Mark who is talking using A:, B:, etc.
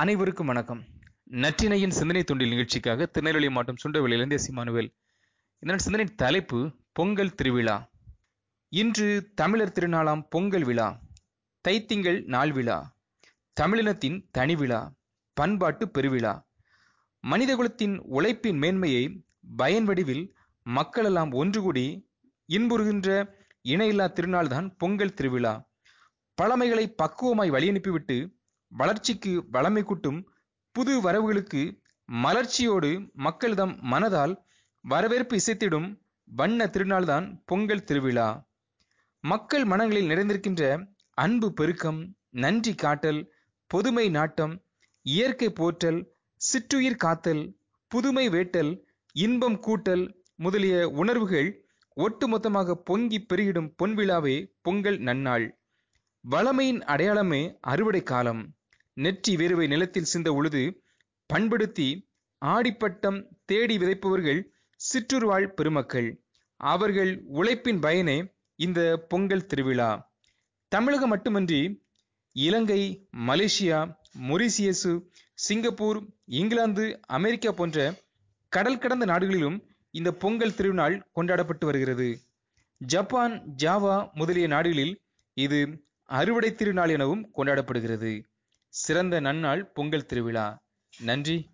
A: அனைவருக்கும் வணக்கம். நற்றினையின் சிந்தனை தொண்டில் நிகழ்ச்சிக்காக திருநெல்வேலி மாவட்டம் சுண்டவெளியிலிருந்து எஸ் இமானுவேல் இதனால் சிந்தனை தலைப்பு பொங்கல் திருவிழா. இன்று தமிழர் திருநாளாம் பொங்கல் விழா தைத்திங்கள் நாள் விழா தமிழினத்தின் தனி விழா பண்பாட்டு பெருவிழா. மனிதகுலத்தின் உழைப்பின் மேன்மையை பயன் வடிவில் மக்களெல்லாம் ஒன்று கூடி இன்புறுகின்ற இணையில்லா திருநாள்தான் பொங்கல் திருவிழா. பழமைகளை பக்குவமாய் வழியனுப்பிவிட்டு வளர்ச்சிக்கு வளமை கூட்டும் புது வரவுகளுக்கு மலர்ச்சியோடு மக்களிடம் மனதால் வரவேற்பு இசைத்திடும் வண்ண திருநாள்தான் பொங்கல் திருவிழா. மக்கள் மனங்களில் நிறைந்திருக்கின்ற அன்பு பெருக்கம் நன்றி காட்டல் பொதுமை நாட்டம் இயற்கை போற்றல் சிற்றுயிர் காத்தல் புதுமை வேட்டல் இன்பம் கூட்டல் முதலிய உணர்வுகள் ஒட்டுமொத்தமாக பொங்கி பெருகிடும் பொன்விழாவே பொங்கல் நன்னாள். வளமையின் அடையாளமே அறுவடை காலம் நெற்றி வேர்வை நிலத்தில் சிந்த உழுது பண்படுத்தி ஆடிப்பட்டம் தேடி விதைப்பவர்கள் சிற்றுருவாழ் பெருமக்கள். அவர்கள் உழைப்பின் பயனே இந்த பொங்கல் திருவிழா. தமிழகம் மட்டுமன்றி Ilangai Malaysia Mauritius Singapore England America போன்ற கடல் கடந்த நாடுகளிலும் இந்த பொங்கல் திருநாள் கொண்டாடப்பட்டு வருகிறது. ஜப்பான் ஜாவா முதலிய நாடுகளில் இது அறுவடை திருநாள் எனவும் கொண்டாடப்படுகிறது. சிறந்த நன்னாள் பொங்கல் திருவிழா. நன்றி.